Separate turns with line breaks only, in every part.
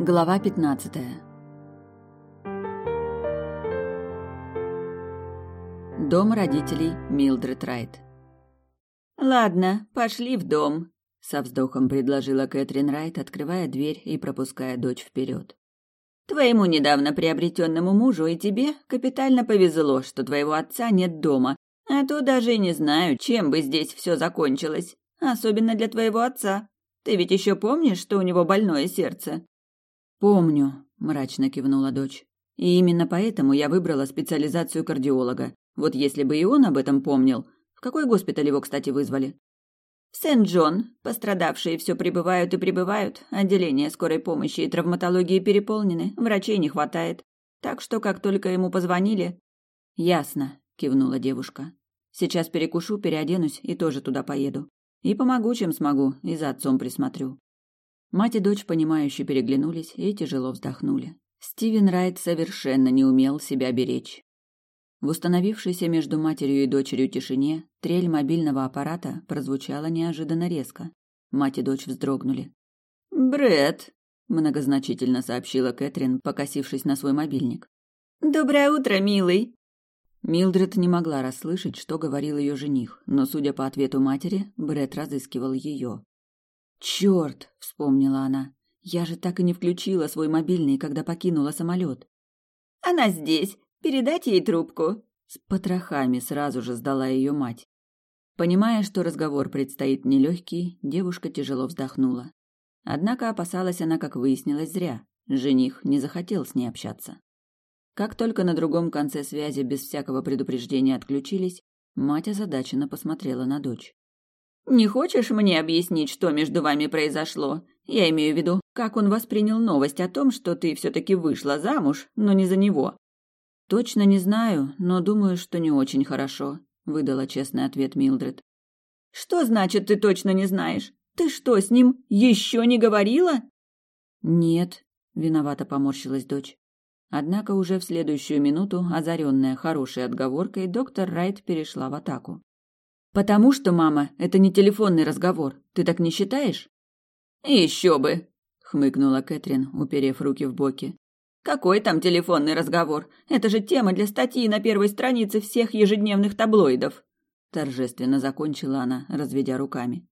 Глава 15. Дом родителей Милдред Райт.
Ладно, пошли в дом,
со вздохом предложила Кэтрин Райт, открывая дверь и пропуская дочь вперед.
Твоему недавно приобретенному мужу и тебе капитально повезло, что твоего отца нет дома, а то даже и не знаю, чем бы здесь все закончилось, особенно для твоего отца. Ты ведь еще помнишь, что у него больное сердце?
Помню, мрачно кивнула дочь. И именно поэтому я выбрала специализацию кардиолога. Вот если бы и он об этом помнил. В какой госпиталь его, кстати, вызвали?
В Сент-Джон. Пострадавшие все прибывают и прибывают. Отделения скорой помощи и травматологии переполнены. Врачей не хватает. Так что, как только ему позвонили...
Ясно, кивнула девушка. Сейчас перекушу, переоденусь и тоже туда поеду. И помогу, чем смогу, и за отцом присмотрю. Мать и дочь, понимающе переглянулись и тяжело вздохнули. Стивен Райт совершенно не умел себя беречь. В установившейся между матерью и дочерью тишине трель мобильного аппарата прозвучала неожиданно резко. Мать и дочь вздрогнули.
«Брэд», —
многозначительно сообщила Кэтрин, покосившись на свой мобильник.
«Доброе утро, милый!»
Милдред не могла расслышать, что говорил ее жених, но, судя по ответу матери, Брэд разыскивал ее. «Черт!» — вспомнила она. «Я же так и не включила свой мобильный, когда покинула самолет».
«Она здесь. Передать ей трубку?»
С потрохами сразу же сдала ее мать. Понимая, что разговор предстоит нелегкий, девушка тяжело вздохнула. Однако опасалась она, как выяснилось, зря. Жених не захотел с ней общаться. Как только на другом конце связи без всякого предупреждения отключились, мать озадаченно посмотрела на дочь.
Не хочешь мне объяснить, что между вами произошло? Я имею в виду, как он воспринял новость о том, что ты все-таки вышла замуж, но не за него.
Точно не знаю, но думаю, что не очень хорошо, выдала честный ответ Милдред.
Что значит ты точно не знаешь? Ты что, с ним еще не говорила?
Нет, виновато поморщилась дочь. Однако уже в следующую минуту, озаренная хорошей отговоркой, доктор Райт перешла в атаку. Потому что, мама, это не телефонный разговор. Ты так не считаешь?
Еще бы,
хмыкнула Кэтрин, уперев руки в боки.
Какой там телефонный разговор? Это же тема для статьи на первой странице всех ежедневных таблоидов.
Торжественно закончила она, разведя руками.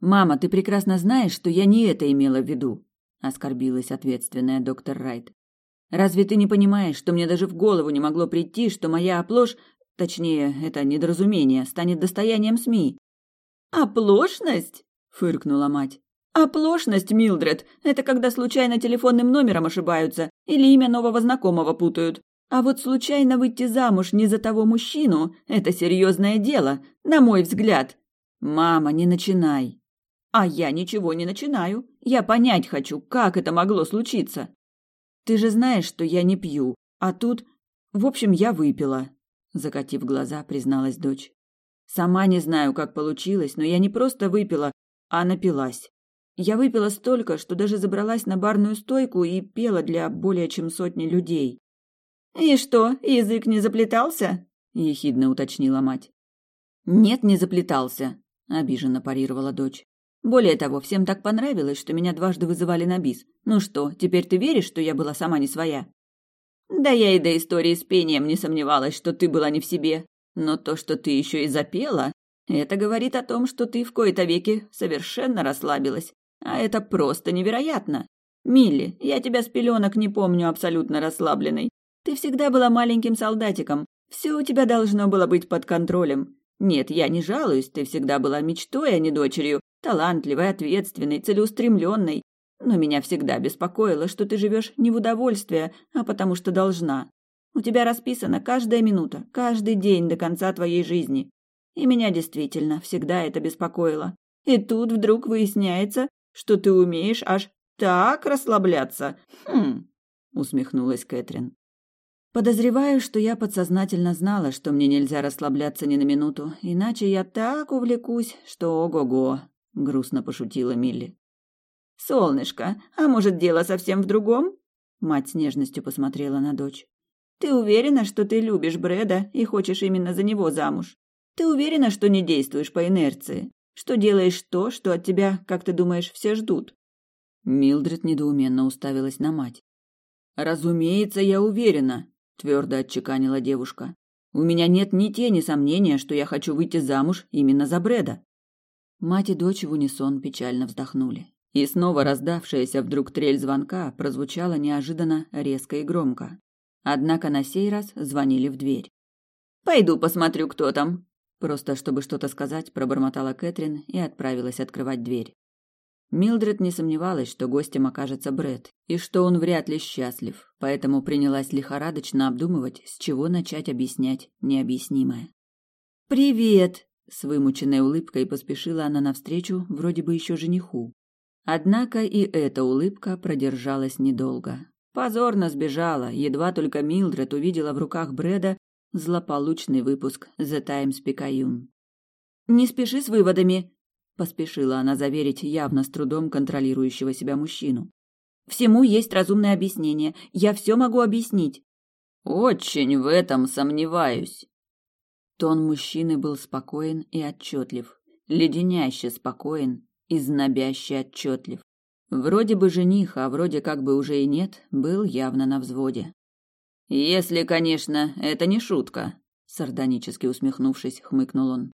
Мама, ты прекрасно знаешь, что я не это имела в виду, оскорбилась ответственная доктор Райт. Разве ты не понимаешь, что мне даже в голову не могло прийти, что моя оплошь Точнее, это недоразумение станет достоянием СМИ.
«Оплошность?» – фыркнула мать. «Оплошность, Милдред, это когда случайно телефонным номером ошибаются или имя нового знакомого путают. А вот случайно выйти замуж не за того мужчину – это серьезное дело, на мой взгляд».
«Мама, не начинай».
«А я ничего не начинаю. Я понять хочу, как это могло случиться».
«Ты же знаешь, что я не пью, а тут... В общем, я выпила закатив глаза, призналась дочь. Сама не знаю, как получилось, но я не просто выпила, а напилась. Я выпила столько, что даже забралась на барную стойку и пела для более чем сотни людей.
И что, язык не заплетался?
ехидно уточнила мать. Нет, не заплетался, обиженно парировала дочь. Более того, всем так понравилось, что меня дважды вызывали на бис. Ну что, теперь ты веришь, что я была сама не своя?
Да я и до истории с пением не сомневалась, что ты была не в себе. Но то, что ты еще и запела, это говорит о том, что ты в кои-то веки совершенно расслабилась. А это просто невероятно. Милли, я тебя с пеленок не помню абсолютно расслабленной. Ты всегда была маленьким солдатиком. Все у тебя должно было быть под контролем. Нет, я не жалуюсь, ты всегда была мечтой, а не дочерью. Талантливой, ответственной, целеустремленной. Но меня всегда беспокоило, что ты живешь не в удовольствие, а потому что должна. У тебя расписана каждая минута, каждый день до конца твоей жизни. И меня действительно всегда это беспокоило. И тут вдруг выясняется, что ты умеешь аж так расслабляться. Хм, усмехнулась Кэтрин.
Подозреваю, что я подсознательно знала, что мне нельзя расслабляться ни на минуту, иначе я так увлекусь, что ого-го, грустно пошутила Милли.
«Солнышко, а может, дело совсем в другом?» Мать с нежностью посмотрела на дочь. «Ты уверена, что ты любишь Брэда и хочешь именно за него замуж? Ты уверена, что не действуешь по инерции? Что делаешь то, что от тебя, как ты думаешь, все ждут?»
Милдред недоуменно уставилась на мать. «Разумеется, я уверена», – твердо отчеканила девушка. «У меня нет ни тени сомнения, что я хочу выйти замуж именно за Бреда». Мать и дочь в унисон печально вздохнули. И снова раздавшаяся вдруг трель звонка прозвучала неожиданно резко и громко. Однако на сей раз звонили в дверь.
«Пойду посмотрю, кто там»,
Просто чтобы что-то сказать, пробормотала Кэтрин и отправилась открывать дверь. Милдред не сомневалась, что гостем окажется Бред, и что он вряд ли счастлив, поэтому принялась лихорадочно обдумывать, с чего начать объяснять необъяснимое.
«Привет!»
– с вымученной улыбкой поспешила она навстречу, вроде бы еще жениху. Однако и эта улыбка продержалась недолго. Позорно сбежала, едва только Милдред увидела в руках Бреда злополучный выпуск The Times Picayune.
«Не спеши с выводами»,
поспешила она заверить явно с трудом контролирующего себя мужчину.
Всему есть разумное объяснение. Я все могу объяснить.
Очень в этом сомневаюсь. Тон мужчины был спокоен и отчетлив, леденяще спокоен и знобяще отчетлив. Вроде бы жених, а вроде как бы уже и нет, был явно на взводе. Если, конечно, это не шутка, сардонически усмехнувшись, хмыкнул он.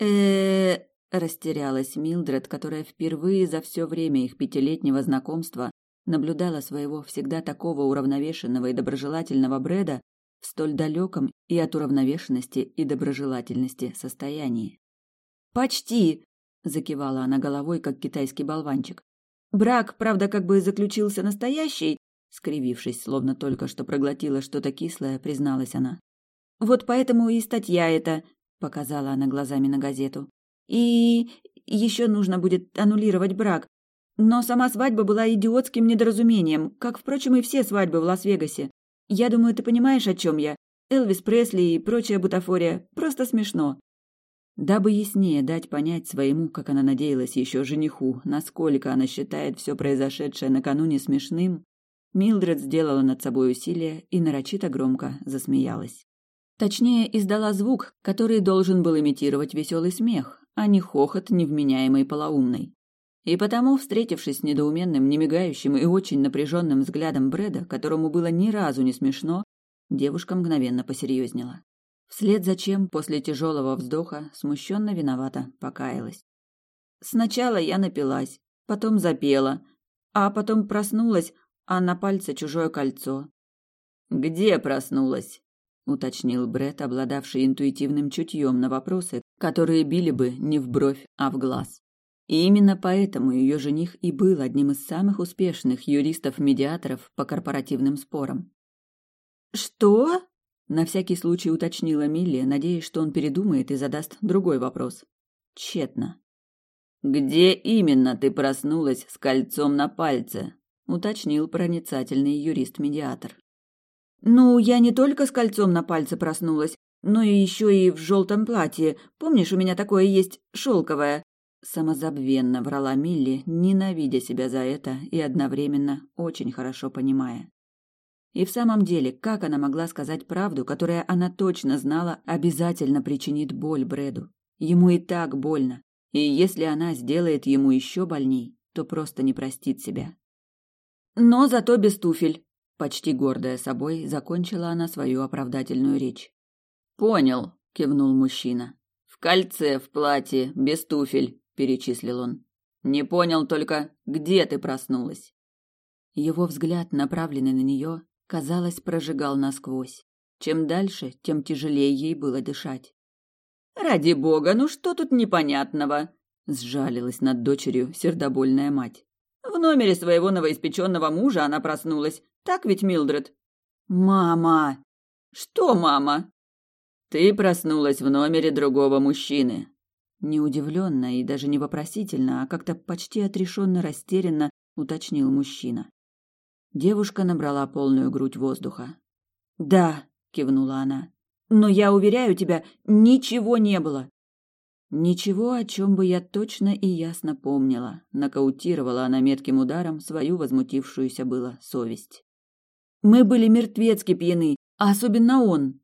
Э,
Растерялась Милдред, которая впервые за все время их пятилетнего знакомства наблюдала своего всегда такого уравновешенного и доброжелательного Бреда в столь далеком и от уравновешенности и доброжелательности состоянии.
«Почти!» – закивала она головой, как китайский болванчик. «Брак, правда, как бы заключился настоящий», – скривившись, словно только что проглотила что-то кислое, призналась она. «Вот поэтому и статья эта», – показала она глазами на газету. И еще нужно будет аннулировать брак. Но сама свадьба была идиотским недоразумением, как, впрочем, и все свадьбы в Лас-Вегасе. Я думаю, ты понимаешь, о чем я. Элвис Пресли и прочая бутафория. Просто смешно.
Дабы яснее дать понять своему, как она надеялась, еще жениху, насколько она считает все произошедшее накануне смешным, Милдред сделала над собой усилие и нарочито громко засмеялась. Точнее, издала звук, который должен был имитировать веселый смех, а не хохот невменяемый полоумный. И потому, встретившись с недоуменным, немигающим и очень напряженным взглядом Брэда, которому было ни разу не смешно, девушка мгновенно посерьезнела. Вслед за чем, после тяжелого вздоха, смущенно виновата, покаялась. Сначала я напилась, потом запела, а потом проснулась, а на пальце чужое кольцо. Где проснулась? уточнил Бред, обладавший интуитивным чутьем на вопросы, которые били бы не в бровь, а в глаз. И именно поэтому ее жених и был одним из самых успешных юристов-медиаторов по корпоративным спорам.
«Что?»
– на всякий случай уточнила Милли, надеясь, что он передумает и задаст другой вопрос. Тщетно. «Где именно ты проснулась с кольцом на пальце?» – уточнил проницательный юрист-медиатор.
Ну, я не только с кольцом на пальце проснулась, но и еще и в желтом платье. Помнишь, у меня такое есть шелковое?
Самозабвенно врала Милли, ненавидя себя за это и одновременно очень хорошо понимая. И в самом деле, как она могла сказать правду, которая она точно знала, обязательно причинит боль Бреду? Ему и так больно. И если она сделает ему еще больней, то просто не простит себя.
Но зато без туфель,
Почти гордая собой, закончила она свою оправдательную речь. «Понял», — кивнул мужчина. «В кольце, в платье, без туфель», — перечислил он. «Не понял только, где ты проснулась?» Его взгляд, направленный на нее, казалось, прожигал насквозь. Чем дальше, тем тяжелее ей было дышать.
«Ради бога, ну что тут непонятного?»
— сжалилась над дочерью сердобольная мать.
«В номере своего новоиспеченного мужа она проснулась, так ведь, Милдред?
Мама!
Что, мама?
Ты проснулась в номере другого мужчины. Неудивленно и даже не вопросительно, а как-то почти отрешенно растерянно уточнил мужчина. Девушка набрала полную грудь воздуха.
«Да», — кивнула она, — «но я уверяю тебя, ничего не было».
Ничего, о чем бы я точно и ясно помнила, нокаутировала она метким ударом свою возмутившуюся было совесть.
Мы были мертвецки пьяны, а особенно он.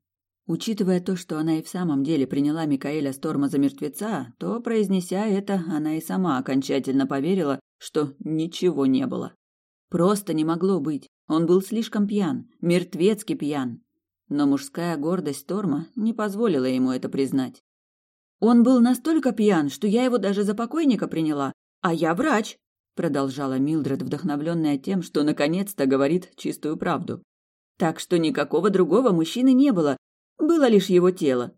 Учитывая то, что она и в самом деле приняла Микаэля Сторма за мертвеца, то, произнеся это, она и сама окончательно поверила, что ничего не было. Просто не могло быть. Он был слишком пьян, мертвецки пьян. Но мужская гордость Торма не позволила ему это признать. Он был настолько пьян, что я его даже за покойника приняла, а я врач, продолжала Милдред, вдохновленная тем, что наконец-то говорит чистую правду. Так что никакого другого мужчины не было, было лишь его тело.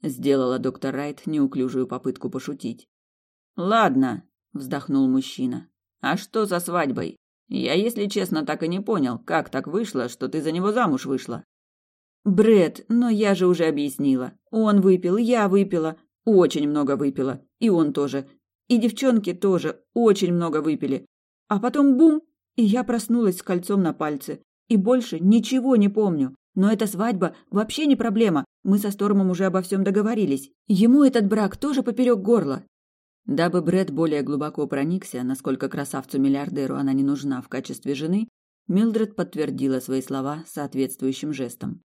Сделала доктор Райт неуклюжую попытку пошутить. Ладно, вздохнул мужчина. А что за свадьбой? Я, если честно, так и не понял, как так вышло, что ты за него замуж вышла. Бред, но я же уже объяснила. Он выпил, я выпила, очень много выпила, и он тоже. И девчонки тоже очень много выпили. А потом бум, и я проснулась с кольцом на пальце. И больше ничего не помню. Но эта свадьба вообще не проблема. Мы со Стормом уже обо всем договорились. Ему этот брак тоже поперек горла. Дабы Бред более глубоко проникся, насколько красавцу-миллиардеру она не нужна в качестве жены, Милдред подтвердила свои слова соответствующим жестом.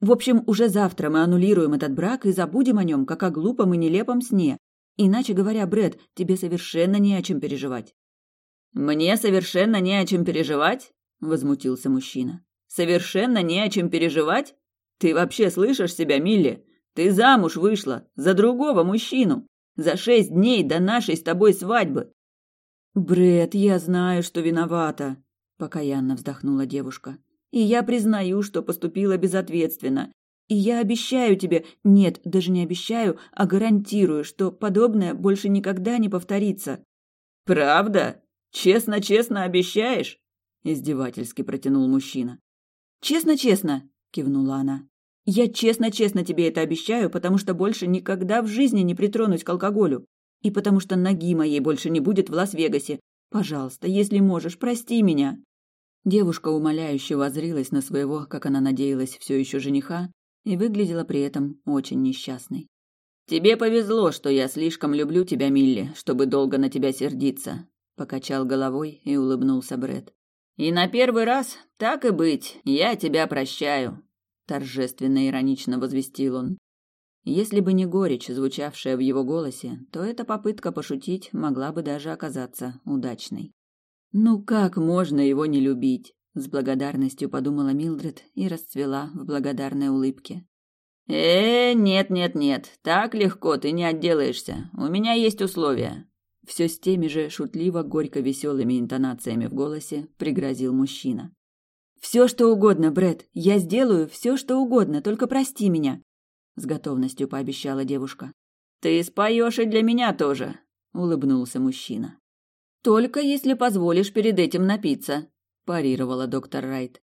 «В общем, уже завтра мы аннулируем этот брак и забудем о нем, как о глупом и нелепом сне. Иначе говоря, Бред, тебе совершенно не о чем переживать». «Мне совершенно не о чем переживать?» – возмутился мужчина. «Совершенно не о чем переживать? Ты вообще слышишь себя, Милли? Ты замуж вышла за другого мужчину!» За шесть дней до нашей с тобой свадьбы. Бред, я знаю, что виновата, покаянно вздохнула девушка. И я признаю, что поступила безответственно. И я обещаю тебе, нет, даже не обещаю, а гарантирую, что подобное больше никогда не повторится. Правда? Честно-честно обещаешь? издевательски протянул мужчина. Честно-честно, кивнула она. Я честно-честно тебе это обещаю, потому что больше никогда в жизни не притронусь к алкоголю. И потому что ноги моей больше не будет в Лас-Вегасе. Пожалуйста, если можешь, прости меня». Девушка умоляюще возрилась на своего, как она надеялась, все еще жениха, и выглядела при этом очень несчастной. «Тебе повезло, что я слишком люблю тебя, Милли, чтобы долго на тебя сердиться», — покачал головой и улыбнулся Бред. «И на первый раз, так и быть, я тебя прощаю торжественно иронично возвестил он. Если бы не горечь, звучавшая в его голосе, то эта попытка пошутить могла бы даже оказаться удачной. Ну как можно его не любить? с благодарностью подумала Милдред и расцвела в благодарной улыбке. Э, нет, нет, нет, так легко ты не отделаешься. У меня есть условия. Все с теми же шутливо горько веселыми интонациями в голосе пригрозил мужчина. Все, что угодно, Бред. Я сделаю все, что угодно, только прости меня, с готовностью пообещала девушка. Ты споешь и для меня тоже, улыбнулся мужчина. Только если позволишь перед этим напиться, парировала доктор Райт.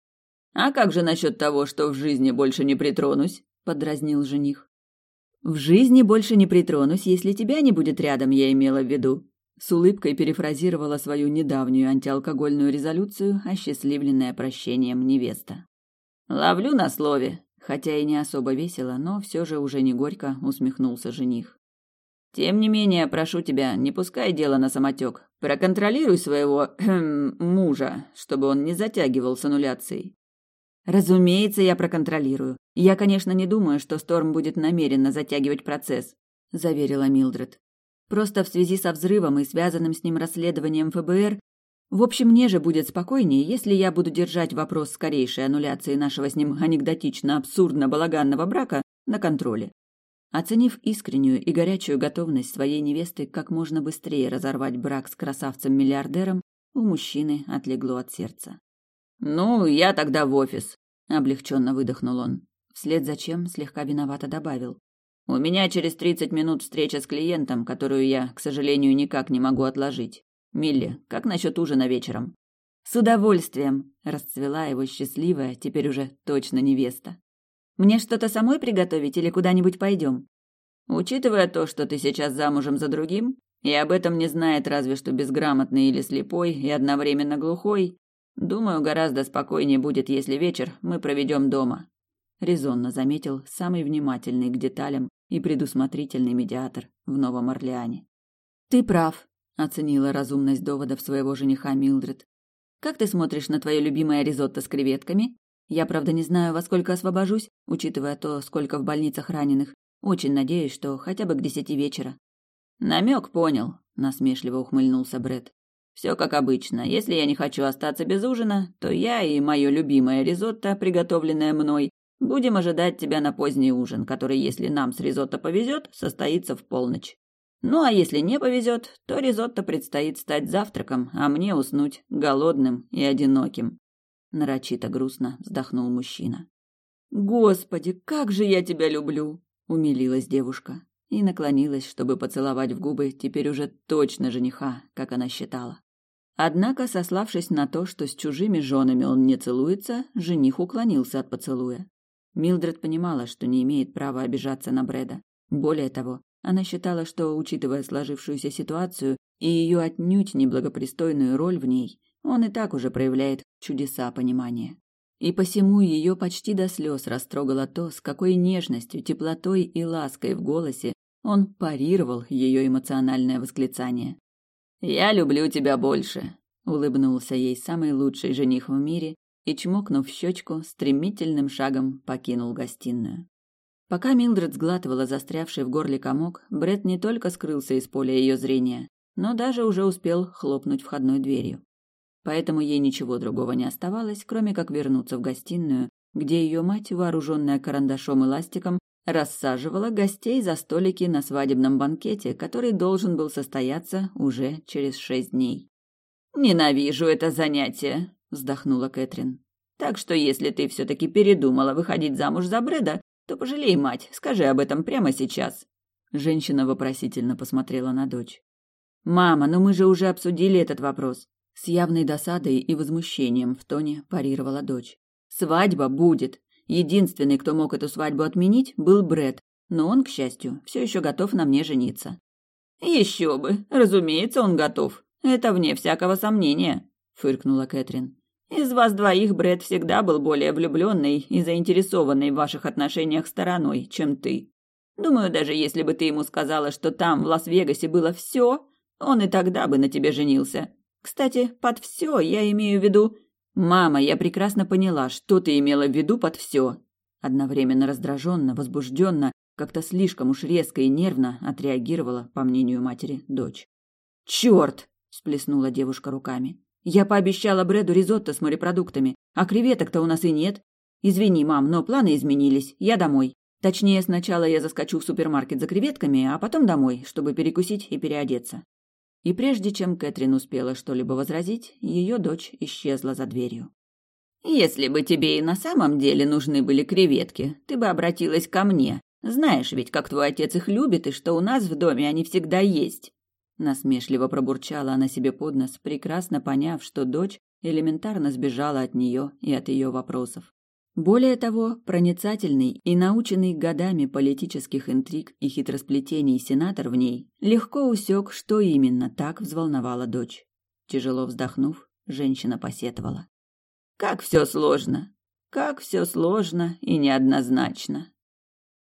А как же насчет того, что в жизни больше не притронусь? подразнил жених. В жизни больше не притронусь, если тебя не будет рядом, я имела в виду, с улыбкой перефразировала свою недавнюю антиалкогольную резолюцию, осчастливленная прощением невеста. «Ловлю на слове», хотя и не особо весело, но все же уже не горько усмехнулся жених. «Тем не менее, прошу тебя, не пускай дело на самотек. Проконтролируй своего мужа, чтобы он не затягивал с аннуляцией». «Разумеется, я проконтролирую. Я, конечно, не думаю, что Сторм будет намеренно затягивать процесс», – заверила Милдред. Просто в связи со взрывом и связанным с ним расследованием ФБР в общем, мне же будет спокойнее, если я буду держать вопрос скорейшей аннуляции нашего с ним анекдотично-абсурдно-балаганного брака на контроле. Оценив искреннюю и горячую готовность своей невесты как можно быстрее разорвать брак с красавцем-миллиардером, у мужчины отлегло от сердца. «Ну, я тогда в офис», — облегченно выдохнул он. Вслед за чем слегка виновато добавил. У меня через тридцать минут встреча с клиентом, которую я, к сожалению, никак не могу отложить. Милли, как насчет ужина вечером? С удовольствием, расцвела его счастливая, теперь уже точно невеста. Мне что-то самой приготовить или куда-нибудь пойдем? Учитывая то, что ты сейчас замужем за другим, и об этом не знает разве что безграмотный или слепой и одновременно глухой, думаю, гораздо спокойнее будет, если вечер мы проведем дома. Резонно заметил самый внимательный к деталям и предусмотрительный медиатор в Новом Орлеане. «Ты прав», — оценила разумность доводов своего жениха Милдред. «Как ты смотришь на твое любимое ризотто с креветками? Я, правда, не знаю, во сколько освобожусь, учитывая то, сколько в больницах раненых. Очень надеюсь, что хотя бы к десяти вечера». Намек понял», — насмешливо ухмыльнулся Бред.
Все как обычно. Если я не хочу остаться без ужина, то я и мое любимое ризотто, приготовленное мной, будем ожидать тебя на поздний ужин, который, если нам с ризотто повезет, состоится в полночь. Ну а если не повезет, то ризотто предстоит стать завтраком, а мне уснуть голодным и одиноким. Нарочито грустно вздохнул мужчина. Господи, как же я тебя люблю, умилилась девушка и наклонилась, чтобы поцеловать в губы теперь уже точно жениха, как она считала. Однако, сославшись на то, что с чужими женами он не целуется, жених уклонился от поцелуя. Милдред понимала, что не имеет права обижаться на Брэда. Более того, она считала, что, учитывая сложившуюся ситуацию и ее отнюдь неблагопристойную роль в ней, он и так уже проявляет чудеса понимания. И посему ее почти до слез растрогало то, с какой нежностью, теплотой и лаской в голосе он парировал ее эмоциональное восклицание. «Я люблю тебя больше», — улыбнулся ей самый лучший жених в мире и, чмокнув щечку, стремительным шагом покинул гостиную. Пока Милдред сглатывала застрявший в горле комок, Бред не только скрылся из поля ее зрения, но даже уже успел хлопнуть входной дверью. Поэтому ей ничего другого не оставалось, кроме как вернуться в гостиную, где ее мать, вооруженная карандашом и ластиком, рассаживала гостей за столики на свадебном банкете, который должен был состояться уже через шесть дней. «Ненавижу это занятие», — вздохнула Кэтрин. «Так что если ты все-таки передумала выходить замуж за Брэда, то пожалей мать, скажи об этом прямо сейчас. Женщина вопросительно посмотрела на дочь. Мама, но мы же уже обсудили этот вопрос. С явной досадой и возмущением в тоне парировала дочь. Свадьба будет. Единственный, кто мог эту свадьбу отменить, был Бред, но он, к счастью, все еще готов на мне жениться. Еще бы, разумеется, он готов. Это вне всякого сомнения, фыркнула Кэтрин. Из вас двоих Брэд всегда был более влюбленный и заинтересованный в ваших отношениях стороной, чем ты. Думаю, даже если бы ты ему сказала, что там, в Лас-Вегасе, было все, он и тогда бы на тебе женился. Кстати, под все я имею в виду... Мама, я прекрасно поняла, что ты имела в виду под все. Одновременно раздраженно, возбужденно, как-то слишком уж резко и нервно отреагировала, по мнению матери, дочь. «Черт!» – сплеснула девушка руками. Я пообещала Брэду ризотто с морепродуктами, а креветок-то у нас и нет. Извини, мам, но планы изменились. Я домой. Точнее, сначала я заскочу в супермаркет за креветками, а потом домой, чтобы перекусить и переодеться. И прежде чем Кэтрин успела что-либо возразить, ее дочь исчезла за дверью. «Если бы тебе и на самом деле нужны были креветки, ты бы обратилась ко мне. Знаешь ведь, как твой отец их любит, и что у нас в доме они всегда есть. Насмешливо пробурчала она себе под нос, прекрасно поняв, что дочь элементарно сбежала от нее и от ее вопросов. Более того, проницательный и наученный годами политических интриг и хитросплетений сенатор в ней легко усек, что именно так взволновала дочь. Тяжело вздохнув, женщина посетовала. «Как все сложно! Как все сложно и неоднозначно!